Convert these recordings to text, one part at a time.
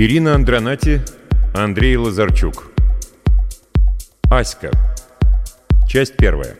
Ирина Андронати, Андрей Лазарчук. Аська. Часть первая.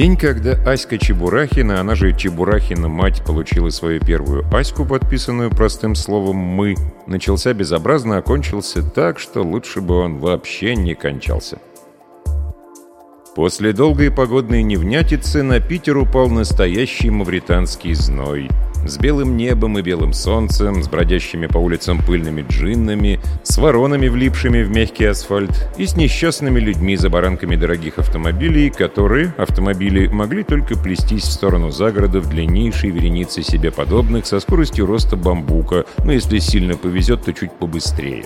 День, когда Аська Чебурахина, она же Чебурахина мать, получила свою первую Аську, подписанную простым словом «мы», начался безобразно, окончился так, что лучше бы он вообще не кончался. После долгой погодной невнятицы на Питер упал настоящий мавританский зной – с белым небом и белым солнцем, с бродящими по улицам пыльными джиннами, с воронами, влипшими в мягкий асфальт, и с несчастными людьми за баранками дорогих автомобилей, которые, автомобили, могли только плестись в сторону загорода в длиннейшей веренице себе подобных со скоростью роста бамбука, но если сильно повезет, то чуть побыстрее.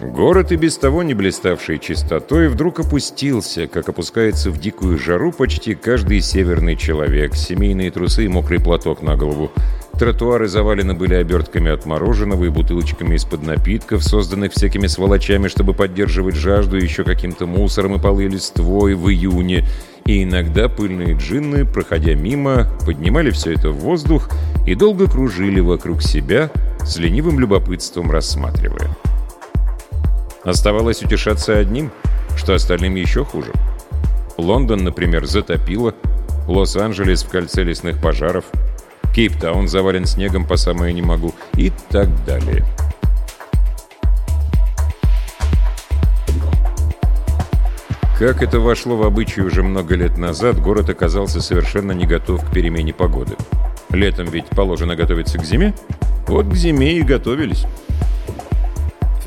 Город и без того не блиставший чистотой вдруг опустился, как опускается в дикую жару почти каждый северный человек, семейные трусы и мокрый платок на голову. Тротуары завалены были обертками от мороженого и бутылочками из-под напитков, созданных всякими сволочами, чтобы поддерживать жажду, еще каким-то мусором и полы листвой в июне. И иногда пыльные джинны, проходя мимо, поднимали все это в воздух и долго кружили вокруг себя, с ленивым любопытством рассматривая. Оставалось утешаться одним, что остальным еще хуже. Лондон, например, затопило, Лос-Анджелес в кольце лесных пожаров, Кейптаун завален снегом по самое не могу и так далее. Как это вошло в обычай уже много лет назад, город оказался совершенно не готов к перемене погоды. Летом ведь положено готовиться к зиме. Вот к зиме и готовились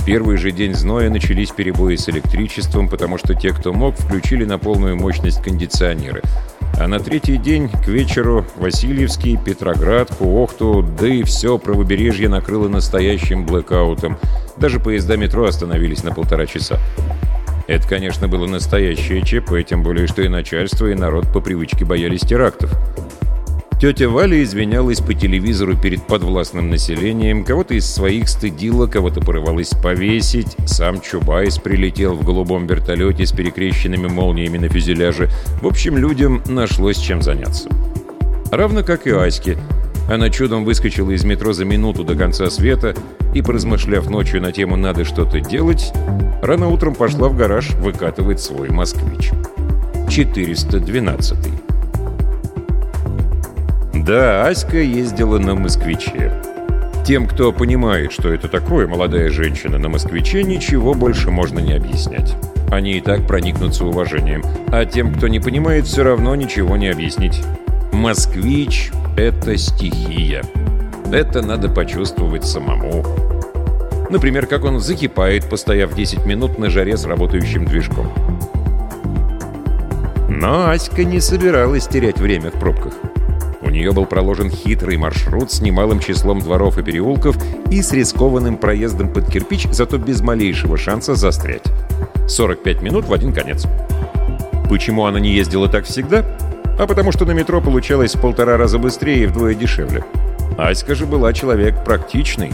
первый же день зноя начались перебои с электричеством, потому что те, кто мог, включили на полную мощность кондиционеры. А на третий день, к вечеру, Васильевский, Петроград, Куохту, да и все правобережье накрыло настоящим блэкаутом. Даже поезда метро остановились на полтора часа. Это, конечно, было настоящее ЧП, тем более, что и начальство, и народ по привычке боялись терактов. Тетя Валя извинялась по телевизору перед подвластным населением, кого-то из своих стыдила, кого-то порывалась повесить. Сам Чубайс прилетел в голубом вертолете с перекрещенными молниями на фюзеляже. В общем, людям нашлось чем заняться. Равно как и Аське. Она чудом выскочила из метро за минуту до конца света и, поразмышляв ночью на тему «надо что-то делать», рано утром пошла в гараж выкатывать свой «Москвич». 412 -й. Да, Аська ездила на «Москвиче». Тем, кто понимает, что это такое молодая женщина на «Москвиче», ничего больше можно не объяснять. Они и так проникнутся уважением. А тем, кто не понимает, все равно ничего не объяснить. «Москвич» — это стихия. Это надо почувствовать самому. Например, как он закипает, постояв 10 минут на жаре с работающим движком. Но Аська не собиралась терять время в пробках. У нее был проложен хитрый маршрут с немалым числом дворов и переулков и с рискованным проездом под кирпич, зато без малейшего шанса застрять. 45 минут в один конец. Почему она не ездила так всегда? А потому что на метро получалось в полтора раза быстрее и вдвое дешевле. Аська же была человек практичный.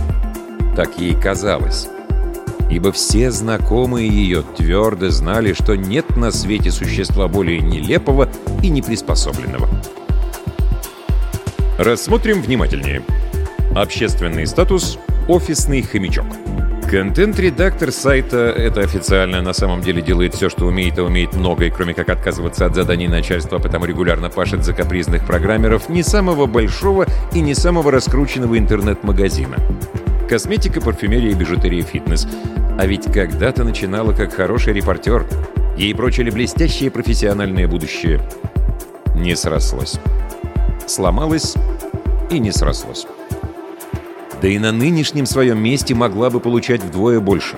Так ей казалось. Ибо все знакомые ее твердо знали, что нет на свете существа более нелепого и неприспособленного. Рассмотрим внимательнее. Общественный статус «Офисный хомячок». Контент-редактор сайта, это официально на самом деле делает все, что умеет, а умеет многое, кроме как отказываться от заданий начальства, потому регулярно пашет за капризных программеров не самого большого и не самого раскрученного интернет-магазина. Косметика, парфюмерия, бижутерия, фитнес. А ведь когда-то начинала как хороший репортер. Ей прочили блестящее профессиональное будущее. Не срослось сломалась и не срослось. Да и на нынешнем своем месте могла бы получать вдвое больше.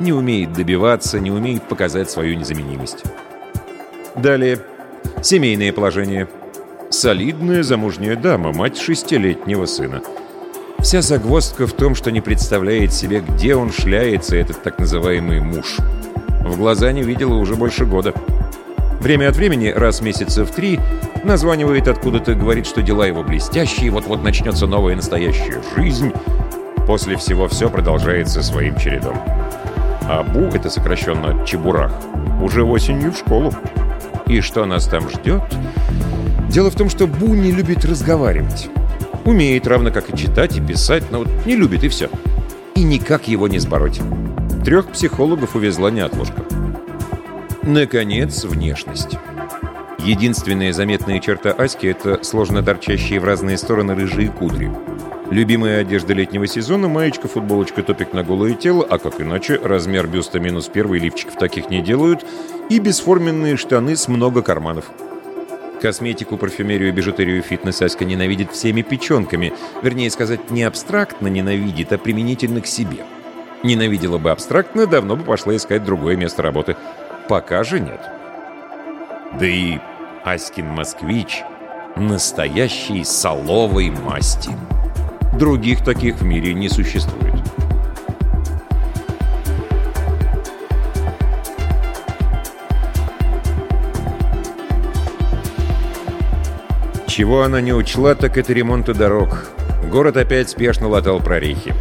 Не умеет добиваться, не умеет показать свою незаменимость. Далее. Семейное положение. Солидная замужняя дама, мать шестилетнего сына. Вся загвоздка в том, что не представляет себе, где он шляется, этот так называемый муж. В глаза не видела уже больше года. Время от времени, раз месяца в три, названивает откуда-то, говорит, что дела его блестящие, вот-вот начнется новая настоящая жизнь. После всего все продолжается своим чередом. А Бу, это сокращенно Чебурах, уже осенью в школу. И что нас там ждет? Дело в том, что Бу не любит разговаривать. Умеет, равно как и читать, и писать, но вот не любит, и все. И никак его не сбороть. Трех психологов увезла неотложка. Наконец, внешность. Единственная заметная черта Аськи — это сложно торчащие в разные стороны рыжие кудри. Любимая одежда летнего сезона — маечка, футболочка, топик на голое тело, а как иначе, размер бюста минус первый, лифчиков таких не делают, и бесформенные штаны с много карманов. Косметику, парфюмерию, бижутерию, фитнес Аська ненавидит всеми печенками. Вернее сказать, не абстрактно ненавидит, а применительно к себе. Ненавидела бы абстрактно, давно бы пошла искать другое место работы. Пока же нет. Да и Аськин москвич настоящий соловой масти. Других таких в мире не существует. Чего она не учла, так это ремонта дорог. Город опять спешно латал прорехи.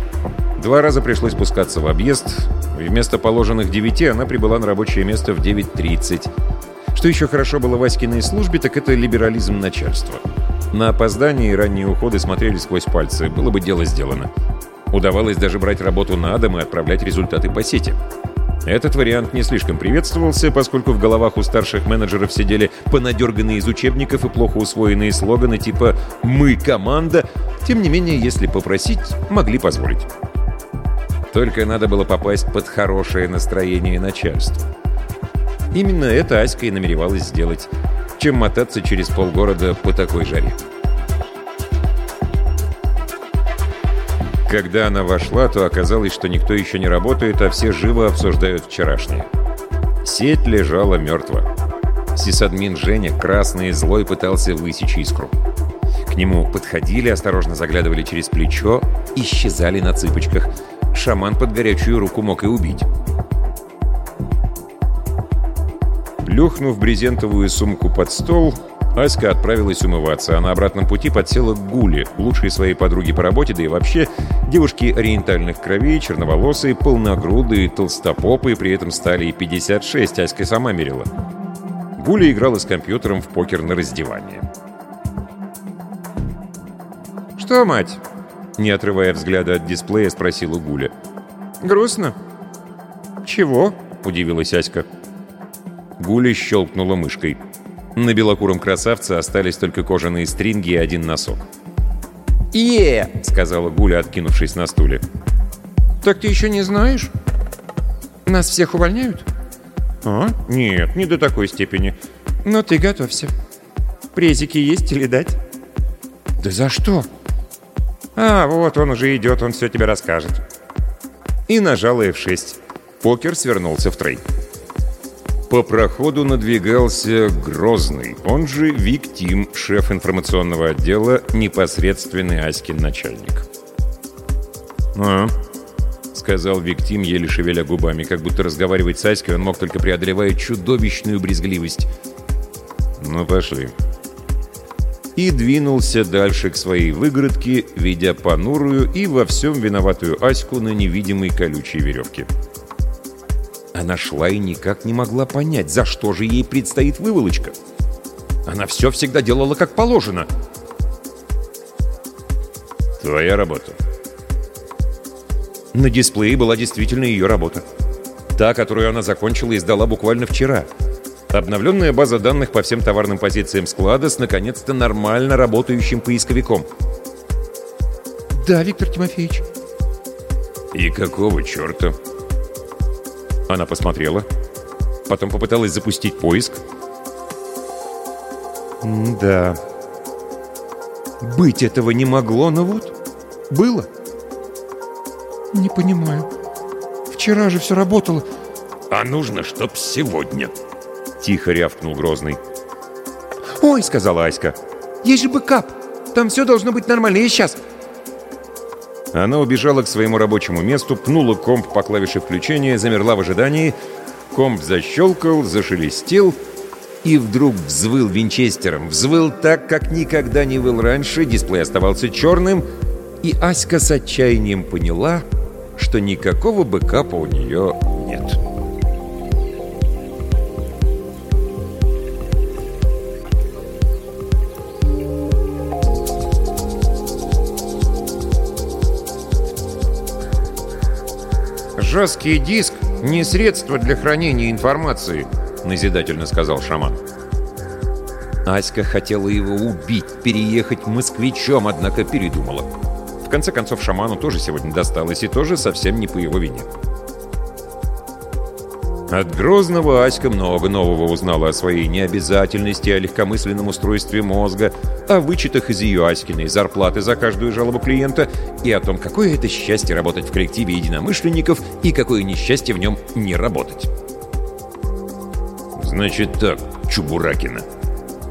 Два раза пришлось спускаться в объезд. Вместо положенных 9 она прибыла на рабочее место в 9.30. Что еще хорошо было Васькиной службе, так это либерализм начальства. На опоздание и ранние уходы смотрели сквозь пальцы, было бы дело сделано. Удавалось даже брать работу на дом и отправлять результаты по сети. Этот вариант не слишком приветствовался, поскольку в головах у старших менеджеров сидели понадерганные из учебников и плохо усвоенные слоганы типа «Мы команда», тем не менее, если попросить, могли позволить. Только надо было попасть под хорошее настроение начальства. Именно это Аська и намеревалась сделать, чем мотаться через полгорода по такой жаре. Когда она вошла, то оказалось, что никто еще не работает, а все живо обсуждают вчерашнее. Сеть лежала мертва. Сисадмин Женя, красный и злой, пытался высечь искру. К нему подходили, осторожно заглядывали через плечо, исчезали на цыпочках. Шаман под горячую руку мог и убить. Плюхнув брезентовую сумку под стол, Аська отправилась умываться, а на обратном пути подсела к Гуле, лучшей своей подруге по работе, да и вообще девушки ориентальных кровей, черноволосые, полногрудые, толстопопые, при этом стали и 56, Аська сама мерила. Гуля играла с компьютером в покер на раздевание. «Что, мать?» Не отрывая взгляда от дисплея, спросила Гуля. «Грустно?» «Чего?» — удивилась Аська. Гуля щелкнула мышкой. На белокуром красавце остались только кожаные стринги и один носок. «Е!» — сказала Гуля, откинувшись на стуле. «Так ты еще не знаешь? Нас всех увольняют?» «А? Нет, не до такой степени. Но ты готовься. Презики есть или дать?» «Да за что?» «А, вот он уже идет, он все тебе расскажет». И нажала F6. Покер свернулся в трей. По проходу надвигался Грозный, он же Виктим, шеф информационного отдела, непосредственный Аськин начальник. «А?» — сказал Виктим, еле шевеля губами, как будто разговаривать с Аськой он мог только преодолевая чудовищную брезгливость. «Ну, пошли». И двинулся дальше к своей выгородке, ведя понурую и во всем виноватую Аську на невидимой колючей веревке. Она шла и никак не могла понять, за что же ей предстоит выволочка. Она все всегда делала как положено. «Твоя работа». На дисплее была действительно ее работа. Та, которую она закончила и сдала буквально вчера. Обновленная база данных по всем товарным позициям склада с наконец-то нормально работающим поисковиком. «Да, Виктор Тимофеевич». «И какого черта?» Она посмотрела, потом попыталась запустить поиск. «Да, Быть этого не могло, но вот было. Не понимаю. Вчера же все работало. А нужно, чтоб сегодня. Тихо рявкнул Грозный. «Ой!» — сказала Аська. «Есть же бэкап! Там все должно быть нормально, я сейчас!» Она убежала к своему рабочему месту, пнула комп по клавише включения, замерла в ожидании. Комп защелкал, зашелестел и вдруг взвыл винчестером. Взвыл так, как никогда не выл раньше, дисплей оставался черным, и Аська с отчаянием поняла, что никакого бэкапа у нее нет. «Жесткий диск — не средство для хранения информации», — назидательно сказал шаман. Аська хотела его убить, переехать москвичом, однако передумала. В конце концов, шаману тоже сегодня досталось, и тоже совсем не по его вине. От Грозного Аська много нового узнала о своей необязательности, о легкомысленном устройстве мозга, о вычетах из ее Аськиной зарплаты за каждую жалобу клиента и о том, какое это счастье работать в коллективе единомышленников и какое несчастье в нем не работать. «Значит так, Чубуракина».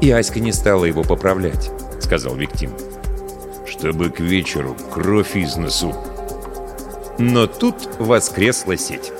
И Аська не стала его поправлять, сказал Виктим. «Чтобы к вечеру кровь из носу». Но тут воскресла сеть.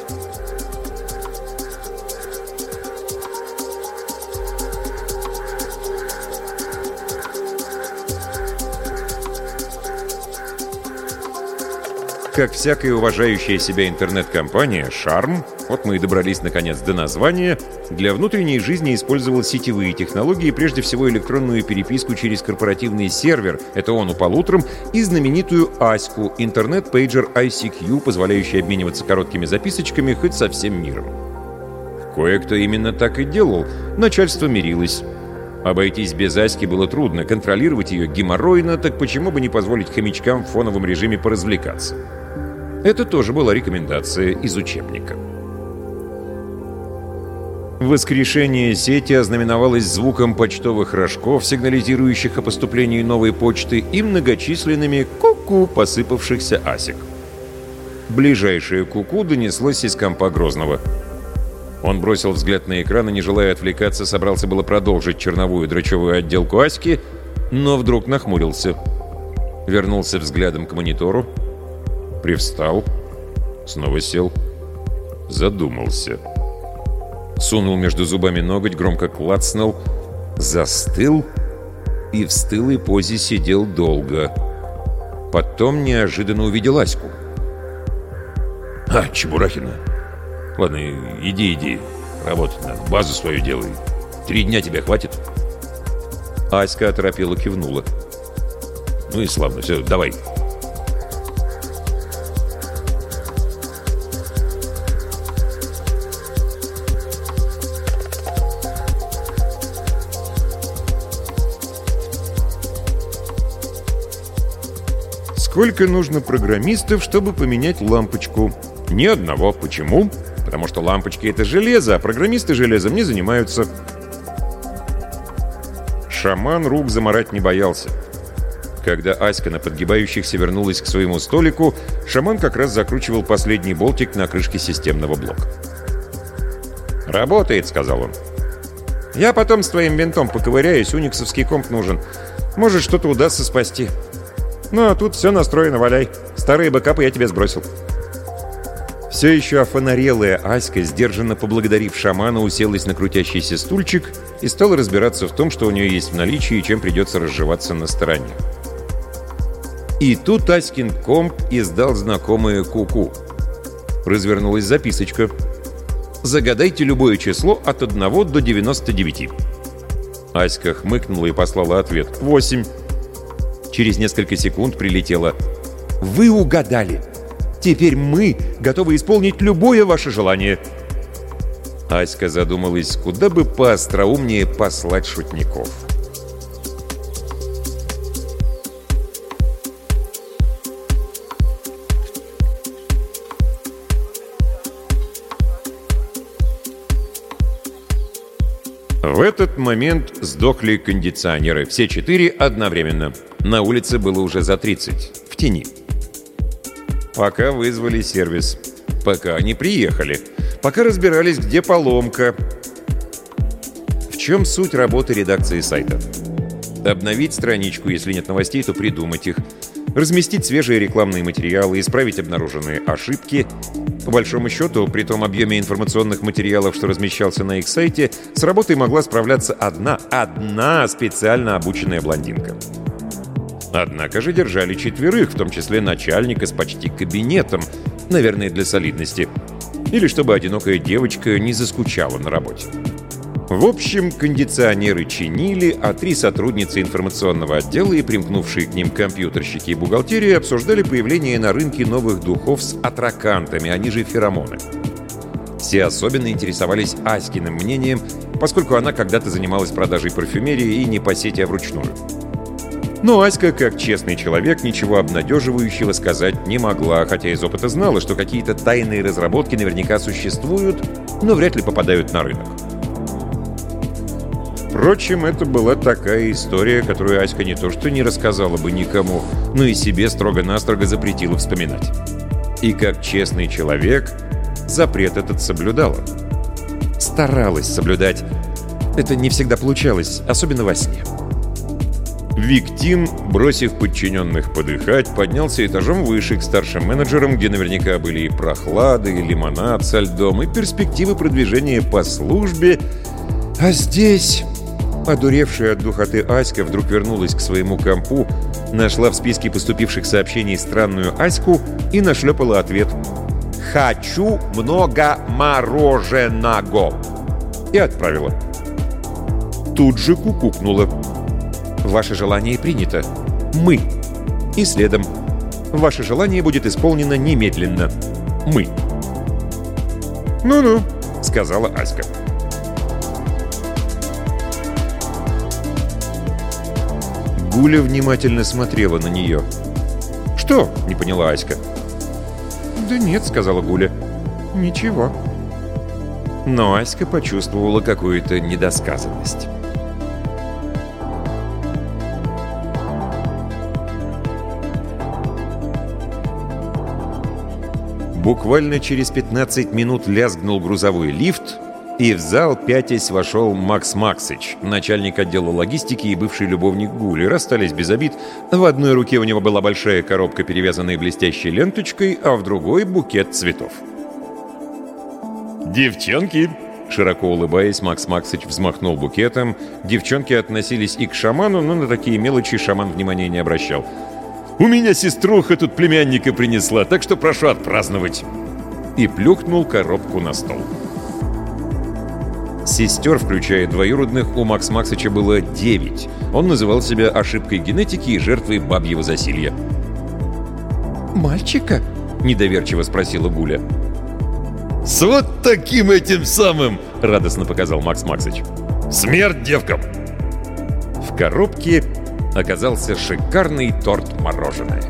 Как всякая уважающая себя интернет-компания, Шарм, вот мы и добрались наконец до названия, для внутренней жизни использовал сетевые технологии, прежде всего электронную переписку через корпоративный сервер, это он упал утром, и знаменитую Аську, интернет-пейджер ICQ, позволяющий обмениваться короткими записочками хоть со всем миром. Кое-кто именно так и делал, начальство мирилось. Обойтись без Аськи было трудно, контролировать ее геморройно, так почему бы не позволить хомячкам в фоновом режиме поразвлекаться? Это тоже была рекомендация из учебника. Воскрешение сети ознаменовалось звуком почтовых рожков, сигнализирующих о поступлении новой почты, и многочисленными ку-ку посыпавшихся асик. Ближайшее ку-ку донеслось из компа Грозного. Он бросил взгляд на экран и, не желая отвлекаться, собрался было продолжить черновую дрочевую отделку Аськи, но вдруг нахмурился. Вернулся взглядом к монитору, Привстал, снова сел, задумался. Сунул между зубами ноготь, громко клацнул, застыл и в стылой позе сидел долго. Потом неожиданно увидел Аську. «А, Чебурахина! Ладно, иди, иди, работать надо, базу свою делай. Три дня тебе хватит?» Аська оторопела кивнула. «Ну и славно, все, давай». Сколько нужно программистов, чтобы поменять лампочку? Ни одного. Почему? Потому что лампочки — это железо, а программисты железом не занимаются. Шаман рук заморать не боялся. Когда Аська на подгибающихся вернулась к своему столику, шаман как раз закручивал последний болтик на крышке системного блока. «Работает», — сказал он. «Я потом с твоим винтом поковыряюсь, униксовский комп нужен. Может, что-то удастся спасти». Ну, а тут все настроено, валяй. Старые бэкапы я тебе сбросил». Все еще офонарелая Аська, сдержанно поблагодарив шамана, уселась на крутящийся стульчик и стала разбираться в том, что у нее есть в наличии и чем придется разживаться на стороне. И тут Аськин комп издал знакомое куку. -ку. Развернулась записочка. «Загадайте любое число от 1 до 99». Аська хмыкнула и послала ответ. «Восемь». Через несколько секунд прилетело «Вы угадали! Теперь мы готовы исполнить любое ваше желание!» Аська задумалась, куда бы поостроумнее послать шутников. В этот момент сдохли кондиционеры, все четыре одновременно – На улице было уже за 30, в тени. Пока вызвали сервис, пока они приехали, пока разбирались, где поломка. В чем суть работы редакции сайта? Обновить страничку, если нет новостей, то придумать их. Разместить свежие рекламные материалы, исправить обнаруженные ошибки. По большому счету, при том объеме информационных материалов, что размещался на их сайте, с работой могла справляться одна, одна специально обученная блондинка. Однако же держали четверых, в том числе начальника с почти кабинетом, наверное, для солидности. Или чтобы одинокая девочка не заскучала на работе. В общем, кондиционеры чинили, а три сотрудницы информационного отдела и примкнувшие к ним компьютерщики и бухгалтерии обсуждали появление на рынке новых духов с атракантами, они же феромоны. Все особенно интересовались Аськиным мнением, поскольку она когда-то занималась продажей парфюмерии и не по сети, а вручную. Но Аська, как честный человек, ничего обнадеживающего сказать не могла, хотя из опыта знала, что какие-то тайные разработки наверняка существуют, но вряд ли попадают на рынок. Впрочем, это была такая история, которую Аська не то что не рассказала бы никому, но и себе строго-настрого запретила вспоминать. И как честный человек, запрет этот соблюдала. Старалась соблюдать. Это не всегда получалось, особенно во сне. Виктин, бросив подчиненных подыхать, поднялся этажом выше к старшим менеджерам, где наверняка были и прохлады, и лимонад со льдом, и перспективы продвижения по службе. А здесь... Одуревшая от духоты Аська вдруг вернулась к своему компу, нашла в списке поступивших сообщений странную Аську и нашлепала ответ «Хочу много мороженого» и отправила. Тут же кукукнула. «Ваше желание принято. Мы». И следом «Ваше желание будет исполнено немедленно. Мы». «Ну-ну», — сказала Аська. Гуля внимательно смотрела на нее. «Что?» — не поняла Аська. «Да нет», — сказала Гуля. «Ничего». Но Аська почувствовала какую-то недосказанность. Буквально через 15 минут лязгнул грузовой лифт, и в зал пятясь вошел Макс Максыч, начальник отдела логистики и бывший любовник Гули. Расстались без обид. В одной руке у него была большая коробка, перевязанная блестящей ленточкой, а в другой — букет цветов. «Девчонки!» Широко улыбаясь, Макс Максыч взмахнул букетом. Девчонки относились и к шаману, но на такие мелочи шаман внимания не обращал. «У меня сеструха тут племянника принесла, так что прошу отпраздновать!» И плюхнул коробку на стол. Сестер, включая двоюродных, у Макс Максыча было девять. Он называл себя ошибкой генетики и жертвой бабьего засилья. «Мальчика?» — недоверчиво спросила Гуля. «С вот таким этим самым!» — радостно показал Макс Максыч. «Смерть девкам!» В коробке оказался шикарный торт мороженое.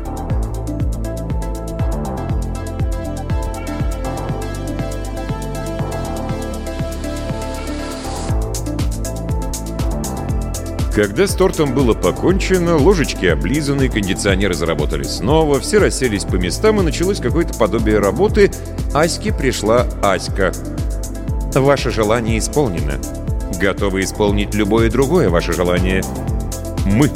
Когда с тортом было покончено, ложечки облизаны, кондиционеры заработали снова, все расселись по местам, и началось какое-то подобие работы. Аське пришла Аська. «Ваше желание исполнено. Готовы исполнить любое другое ваше желание. Мы».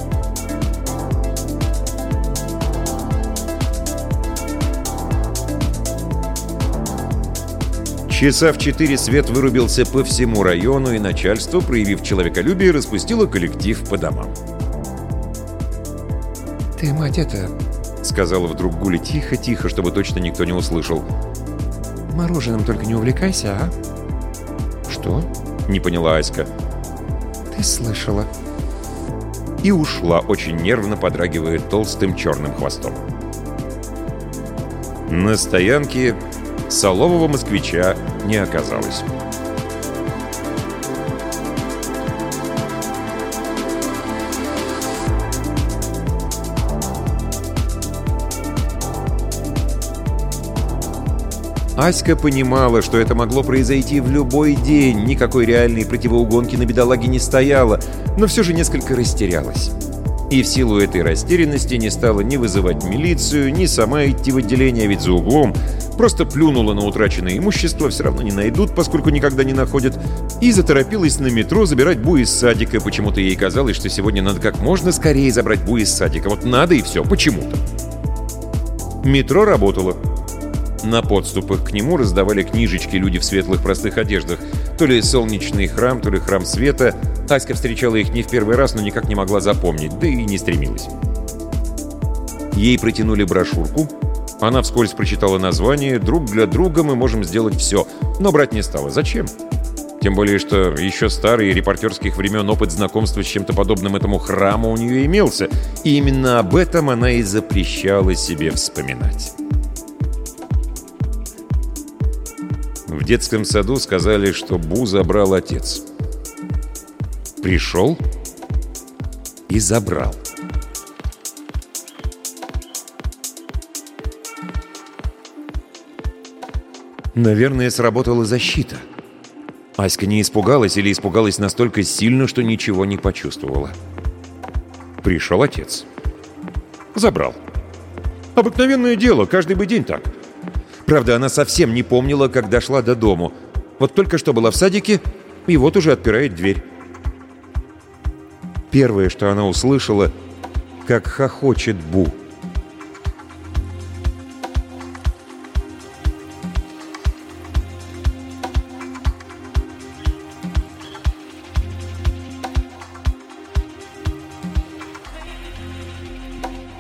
Часа в четыре свет вырубился по всему району, и начальство, проявив человеколюбие, распустило коллектив по домам. «Ты, мать, это...» — сказала вдруг Гуля тихо-тихо, чтобы точно никто не услышал. «Мороженым только не увлекайся, а?» «Что?» — не поняла Аська. «Ты слышала». И ушла, очень нервно подрагивая толстым черным хвостом. На стоянке Солового москвича не оказалось. Аська понимала, что это могло произойти в любой день, никакой реальной противоугонки на бедолаге не стояло, но все же несколько растерялась. И в силу этой растерянности не стала ни вызывать милицию, ни сама идти в отделение, ведь за углом просто плюнула на утраченное имущество, все равно не найдут, поскольку никогда не находят, и заторопилась на метро забирать Бу из садика. Почему-то ей казалось, что сегодня надо как можно скорее забрать Бу из садика. Вот надо и все, почему-то. Метро работало. На подступах к нему раздавали книжечки люди в светлых простых одеждах. То ли солнечный храм, то ли храм света. Аська встречала их не в первый раз, но никак не могла запомнить, да и не стремилась. Ей протянули брошюрку. Она вскользь прочитала название «Друг для друга мы можем сделать все», но брать не стала. Зачем? Тем более, что еще старый репортерских времен опыт знакомства с чем-то подобным этому храму у нее имелся, и именно об этом она и запрещала себе вспоминать. В детском саду сказали, что Бу забрал отец. Пришел и забрал. Наверное, сработала защита. Аська не испугалась или испугалась настолько сильно, что ничего не почувствовала. Пришел отец. Забрал. Обыкновенное дело, каждый бы день так. Правда, она совсем не помнила, как дошла до дому. Вот только что была в садике, и вот уже отпирает дверь. Первое, что она услышала, как хохочет Бу.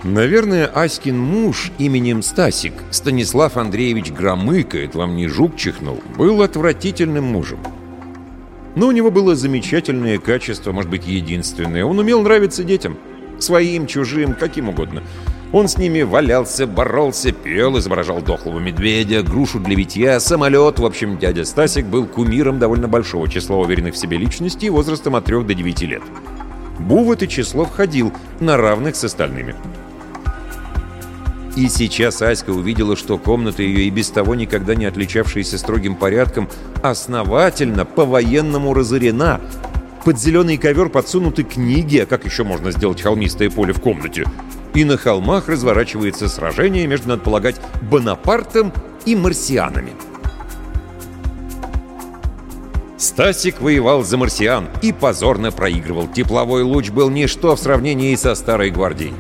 Наверное, Аськин муж именем Стасик, Станислав Андреевич Громыко, это вам не жук чихнул, был отвратительным мужем. Но у него было замечательное качество, может быть, единственное. Он умел нравиться детям. Своим, чужим, каким угодно. Он с ними валялся, боролся, пел, изображал дохлого медведя, грушу для витья, самолет. В общем, дядя Стасик был кумиром довольно большого числа уверенных в себе личностей возрастом от 3 до 9 лет. Бу в это число входил на равных с остальными. И сейчас Аська увидела, что комната ее и без того никогда не отличавшаяся строгим порядком, основательно, по-военному разорена. Под зеленый ковер подсунуты книги, а как еще можно сделать холмистое поле в комнате? И на холмах разворачивается сражение между, надо полагать, Бонапартом и марсианами. Стасик воевал за марсиан и позорно проигрывал. Тепловой луч был ничто в сравнении со старой гвардией.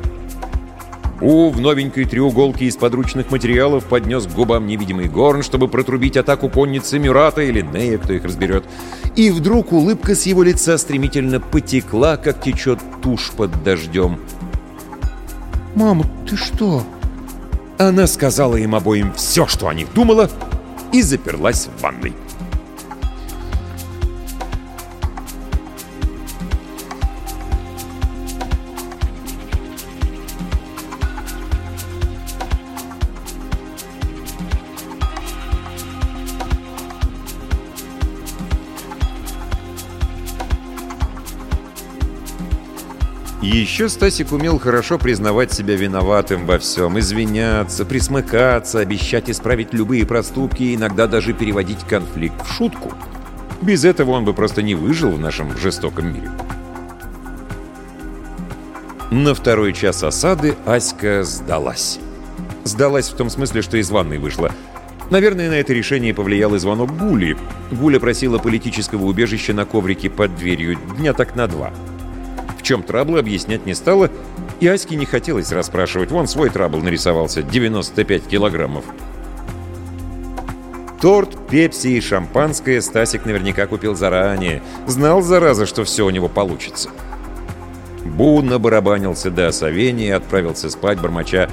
У в новенькой треуголке из подручных материалов поднес к губам невидимый горн, чтобы протрубить атаку конницы Мюрата или Нея, кто их разберет. И вдруг улыбка с его лица стремительно потекла, как течет тушь под дождем. «Мама, ты что?» Она сказала им обоим все, что о них думала, и заперлась в ванной. Еще Стасик умел хорошо признавать себя виноватым во всем, извиняться, присмыкаться, обещать исправить любые проступки и иногда даже переводить конфликт в шутку. Без этого он бы просто не выжил в нашем жестоком мире. На второй час осады Аська сдалась. Сдалась в том смысле, что из ванной вышла. Наверное, на это решение повлиял и звонок Гули. Гуля просила политического убежища на коврике под дверью дня так на два чем траблы объяснять не стала, и Аське не хотелось расспрашивать. Вон свой трабл нарисовался, 95 килограммов. Торт, пепси и шампанское Стасик наверняка купил заранее. Знал, зараза, что все у него получится. Бу набарабанился до осовения и отправился спать, бормоча.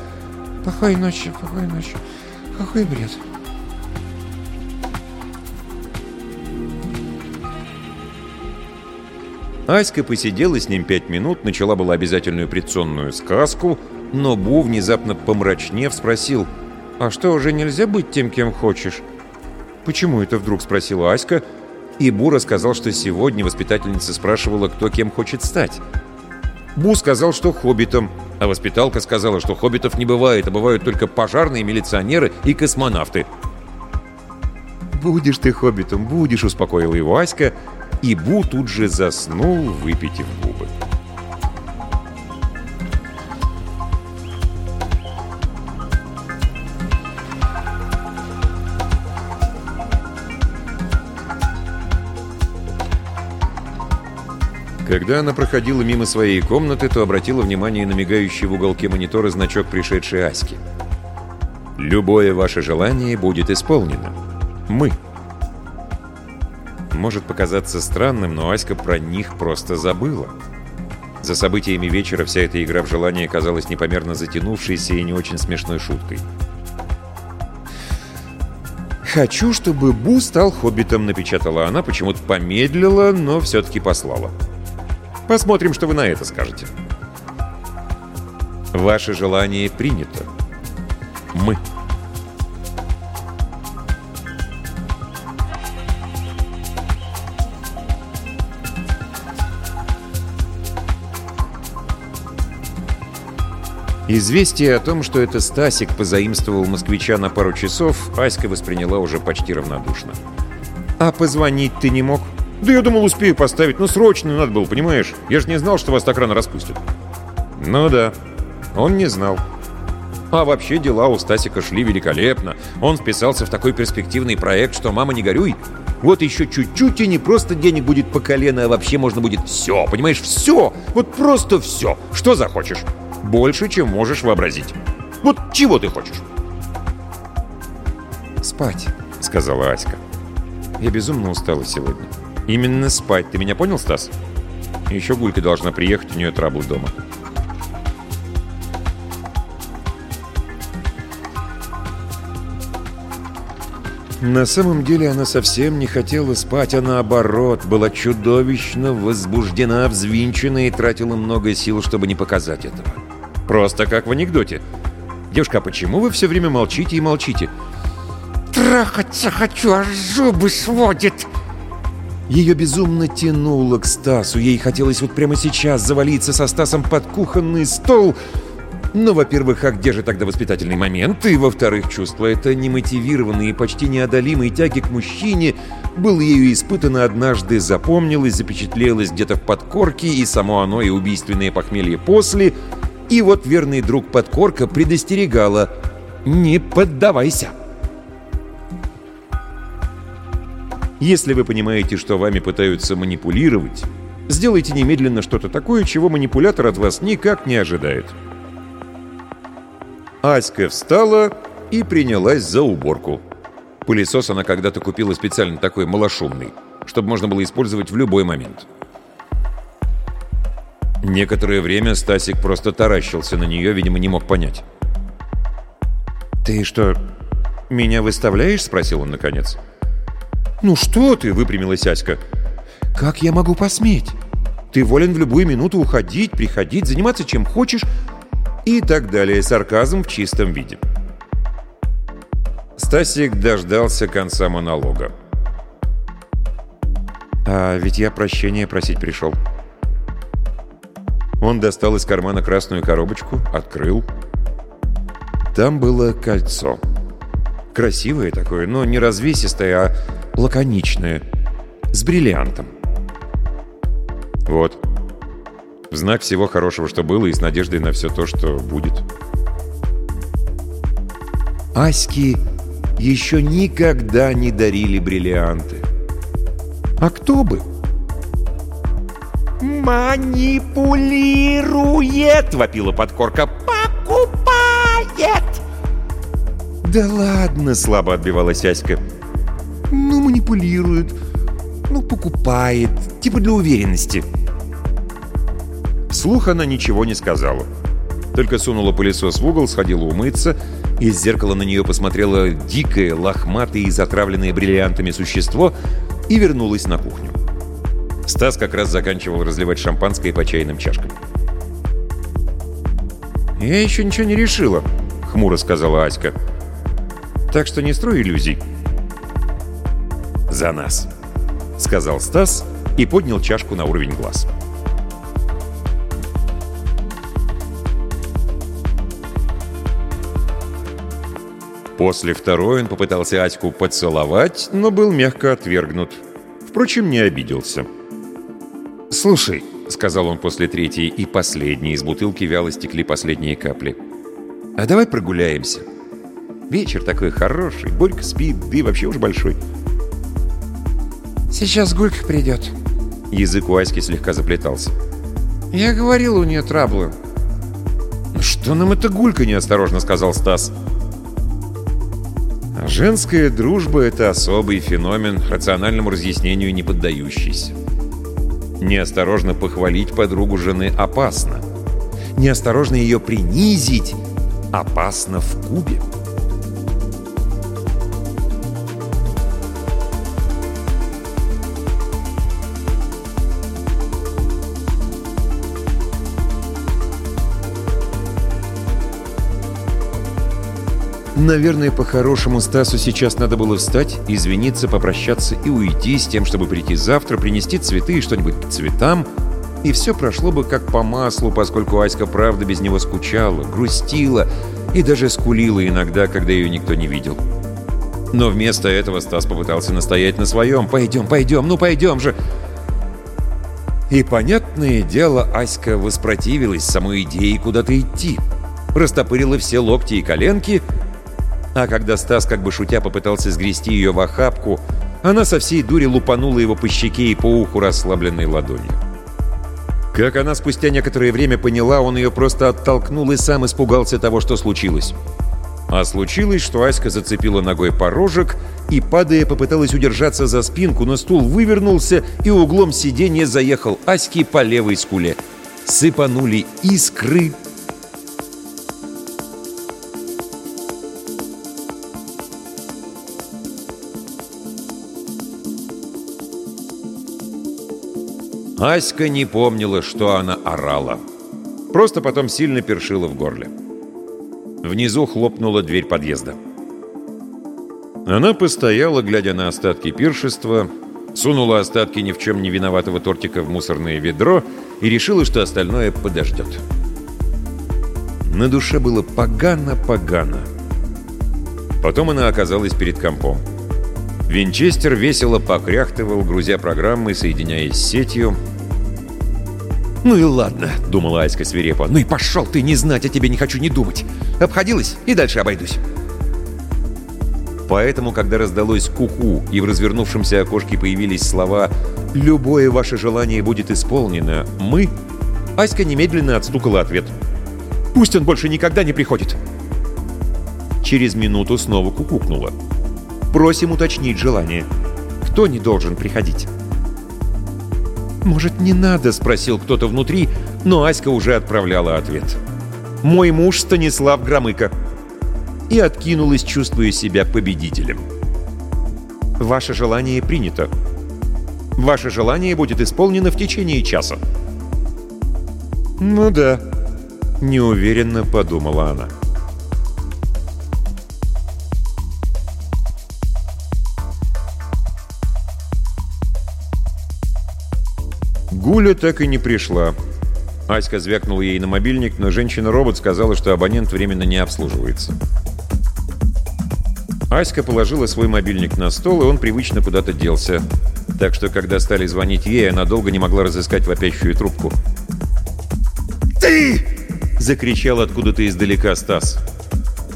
«Плохой ночи, плохой ночи. Какой бред!» Аська посидела с ним пять минут, начала была обязательную предсонную сказку, но Бу, внезапно помрачнев, спросил, «А что, уже нельзя быть тем, кем хочешь?» «Почему это вдруг?» — спросила Аська, и Бу рассказал, что сегодня воспитательница спрашивала, кто кем хочет стать. Бу сказал, что хоббитом, а воспиталка сказала, что хоббитов не бывает, а бывают только пожарные, милиционеры и космонавты. «Будешь ты хоббитом, будешь», — успокоила его Аська, — и Бу тут же заснул, выпитив губы. Когда она проходила мимо своей комнаты, то обратила внимание на мигающий в уголке монитора значок пришедшей Аськи. «Любое ваше желание будет исполнено. Мы». Может показаться странным, но Аська про них просто забыла. За событиями вечера вся эта игра в желание казалась непомерно затянувшейся и не очень смешной шуткой. «Хочу, чтобы Бу стал хоббитом», — напечатала она, почему-то помедлила, но все-таки послала. Посмотрим, что вы на это скажете. Ваше желание принято. Мы. Известие о том, что это Стасик позаимствовал москвича на пару часов, Аська восприняла уже почти равнодушно. «А позвонить ты не мог?» «Да я думал, успею поставить, но срочно надо было, понимаешь? Я же не знал, что вас так рано распустят». «Ну да, он не знал». А вообще дела у Стасика шли великолепно. Он вписался в такой перспективный проект, что «мама, не горюй». Вот еще чуть-чуть, и не просто денег будет по колено, а вообще можно будет все, понимаешь, все, вот просто все, что захочешь. Больше, чем можешь вообразить. Вот чего ты хочешь? «Спать», — сказала Аська. «Я безумно устала сегодня». «Именно спать. Ты меня понял, Стас?» «Еще Гулька должна приехать, у нее траблы дома». На самом деле она совсем не хотела спать, а наоборот, была чудовищно возбуждена, взвинчена и тратила много сил, чтобы не показать этого. Просто как в анекдоте. «Девушка, а почему вы все время молчите и молчите?» «Трахаться хочу, аж зубы сводит!» Ее безумно тянуло к Стасу. Ей хотелось вот прямо сейчас завалиться со Стасом под кухонный стол. Но, во-первых, а где же тогда воспитательный момент? И, во-вторых, чувство это немотивированной и почти неодолимой тяги к мужчине было ею испытано однажды, запомнилось, запечатлелось где-то в подкорке, и само оно, и убийственное похмелье после. И вот верный друг подкорка предостерегала «Не поддавайся!» Если вы понимаете, что вами пытаются манипулировать, сделайте немедленно что-то такое, чего манипулятор от вас никак не ожидает. Аська встала и принялась за уборку. Пылесос она когда-то купила специально такой малошумный, чтобы можно было использовать в любой момент. Некоторое время Стасик просто таращился на нее, видимо, не мог понять. «Ты что, меня выставляешь?» — спросил он наконец. «Ну что ты?» — выпрямилась Аська. «Как я могу посметь? Ты волен в любую минуту уходить, приходить, заниматься чем хочешь» и так далее. Сарказм в чистом виде. Стасик дождался конца монолога. «А ведь я прощения просить пришел». Он достал из кармана красную коробочку, открыл. Там было кольцо. Красивое такое, но не развесистое, а лаконичное, с бриллиантом. Вот. В знак всего хорошего, что было, и с надеждой на все то, что будет. Аськи еще никогда не дарили бриллианты. А кто бы? «Манипулирует!» — вопила подкорка. «Покупает!» «Да ладно!» — слабо отбивалась Аська. Ну, манипулирует. Ну, покупает. Типа для уверенности. Вслух она ничего не сказала. Только сунула пылесос в угол, сходила умыться, из зеркала на нее посмотрело дикое, лохматое и затравленное бриллиантами существо и вернулась на кухню. Стас как раз заканчивал разливать шампанское по чайным чашкам. «Я еще ничего не решила», — хмуро сказала Аська. «Так что не строй иллюзий за нас», — сказал Стас и поднял чашку на уровень глаз. После второй он попытался Аську поцеловать, но был мягко отвергнут. Впрочем, не обиделся. «Слушай», — сказал он после третьей и последней, из бутылки вяло стекли последние капли. «А давай прогуляемся. Вечер такой хороший, Борька спит, да и вообще уж большой». Сейчас Гулька придет. Язык у Аськи слегка заплетался. «Я говорил, у нее траблы». «Ну что нам эта гулька?» — неосторожно сказал Стас. А женская дружба — это особый феномен, рациональному разъяснению не поддающийся. Неосторожно похвалить подругу жены опасно. Неосторожно ее принизить опасно в кубе. Наверное, по-хорошему Стасу сейчас надо было встать, извиниться, попрощаться и уйти с тем, чтобы прийти завтра, принести цветы и что-нибудь к цветам, и все прошло бы как по маслу, поскольку Аська правда без него скучала, грустила и даже скулила иногда, когда ее никто не видел. Но вместо этого Стас попытался настоять на своем. «Пойдем, пойдем, ну пойдем же!» И, понятное дело, Аська воспротивилась самой идее куда-то идти. Растопырила все локти и коленки — а когда Стас, как бы шутя, попытался сгрести ее в охапку, она со всей дури лупанула его по щеке и по уху расслабленной ладонью. Как она спустя некоторое время поняла, он ее просто оттолкнул и сам испугался того, что случилось. А случилось, что Аська зацепила ногой порожек и, падая, попыталась удержаться за спинку, но стул вывернулся и углом сиденья заехал Аське по левой скуле. Сыпанули искры, Аська не помнила, что она орала. Просто потом сильно першила в горле. Внизу хлопнула дверь подъезда. Она постояла, глядя на остатки пиршества, сунула остатки ни в чем не виноватого тортика в мусорное ведро и решила, что остальное подождет. На душе было погано-погано. Потом она оказалась перед компом. Винчестер весело покряхтывал, грузя программы, соединяясь с сетью. «Ну и ладно», — думала Аська свирепо. «Ну и пошел ты, не знать о тебе не хочу не думать. Обходилась и дальше обойдусь». Поэтому, когда раздалось куку -ку, и в развернувшемся окошке появились слова «Любое ваше желание будет исполнено, мы...» Аська немедленно отстукала ответ. «Пусть он больше никогда не приходит!» Через минуту снова кукукнула. Просим уточнить желание. Кто не должен приходить?» «Может, не надо?» — спросил кто-то внутри, но Аська уже отправляла ответ. «Мой муж Станислав Громыко». И откинулась, чувствуя себя победителем. «Ваше желание принято. Ваше желание будет исполнено в течение часа». «Ну да», — неуверенно подумала она. Гуля так и не пришла. Аська звякнула ей на мобильник, но женщина-робот сказала, что абонент временно не обслуживается. Аська положила свой мобильник на стол, и он привычно куда-то делся. Так что, когда стали звонить ей, она долго не могла разыскать вопящую трубку. «Ты!» — закричал откуда-то издалека Стас.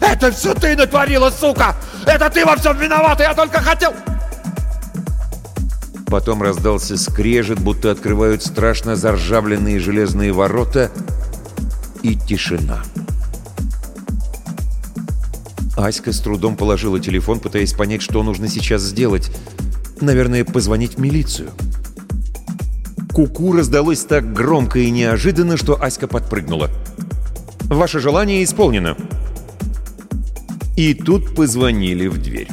«Это все ты натворила, сука! Это ты во всем виновата! Я только хотел...» Потом раздался скрежет, будто открывают страшно заржавленные железные ворота, и тишина. Аська с трудом положила телефон, пытаясь понять, что нужно сейчас сделать. Наверное, позвонить в милицию. Куку -ку раздалось так громко и неожиданно, что Аська подпрыгнула. «Ваше желание исполнено!» И тут позвонили в дверь.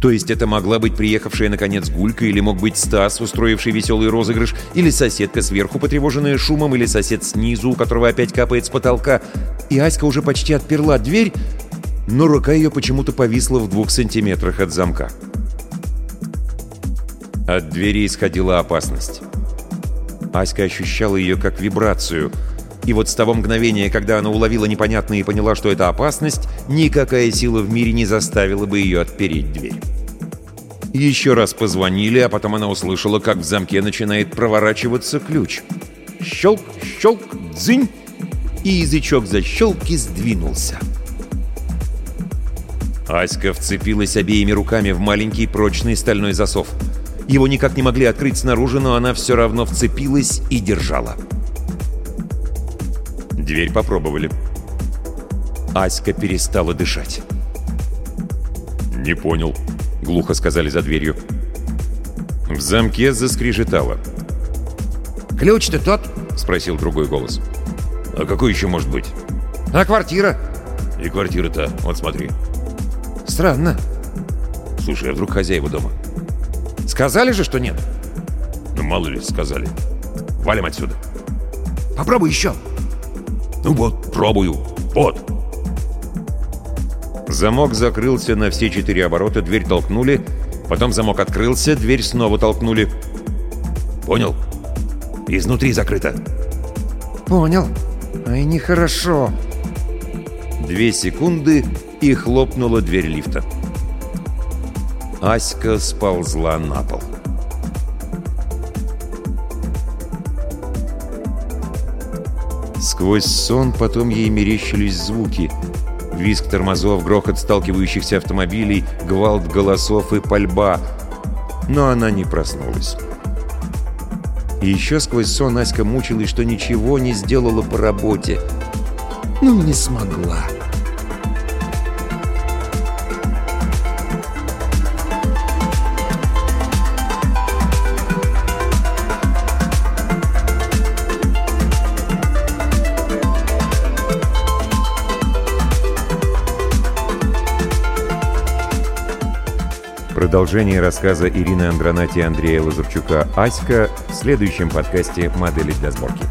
То есть это могла быть приехавшая наконец Гулька, или мог быть Стас, устроивший веселый розыгрыш, или соседка сверху, потревоженная шумом, или сосед снизу, у которого опять капает с потолка. И Аська уже почти отперла дверь, но рука ее почему-то повисла в двух сантиметрах от замка. От двери исходила опасность. Аська ощущала ее как вибрацию. И вот с того мгновения, когда она уловила непонятное и поняла, что это опасность, никакая сила в мире не заставила бы ее отпереть дверь. Еще раз позвонили, а потом она услышала, как в замке начинает проворачиваться ключ. Щелк, щелк, дзынь, и язычок защелки сдвинулся. Аська вцепилась обеими руками в маленький прочный стальной засов. Его никак не могли открыть снаружи, но она все равно вцепилась и держала. Дверь попробовали. Аська перестала дышать. «Не понял», — глухо сказали за дверью. В замке заскрежетало. Ключ-то тот? Спросил другой голос. А какой еще может быть? А квартира? И квартира-то, вот смотри. Странно. Слушай, а вдруг хозяева дома? Сказали же, что нет? Ну, мало ли, сказали. Валим отсюда. Попробуй еще. Ну вот, пробую. Вот. Замок закрылся на все четыре оборота, дверь толкнули, потом замок открылся, дверь снова толкнули. Понял? Изнутри закрыто. Понял. Ай, нехорошо. Две секунды, и хлопнула дверь лифта. Аська сползла на пол. Сквозь сон потом ей мерещились звуки. Визг тормозов, грохот сталкивающихся автомобилей, гвалт голосов и пальба. Но она не проснулась. И еще сквозь сон Аська мучилась, что ничего не сделала по работе. Ну, не смогла. Продолжение рассказа Ирины Андронати и Андрея Лазарчука «Аська» в следующем подкасте «Модели для сборки».